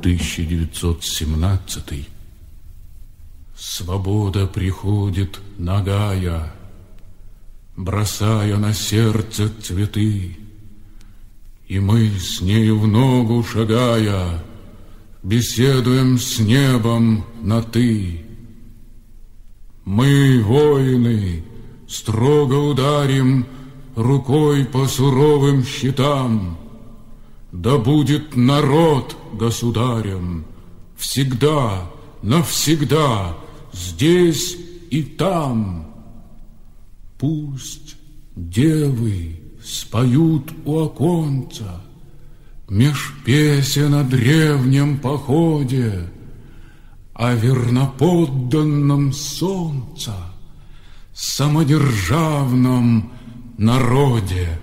1917 Свобода приходит нагая, Бросая на сердце цветы, И мы с нею в ногу шагая Беседуем с небом на «ты». Мы, воины, строго ударим Рукой по суровым щитам, Да будет народ государем Всегда, навсегда, здесь и там. Пусть девы споют у оконца Меж песен о древнем походе, О верноподданном солнца, Самодержавном народе.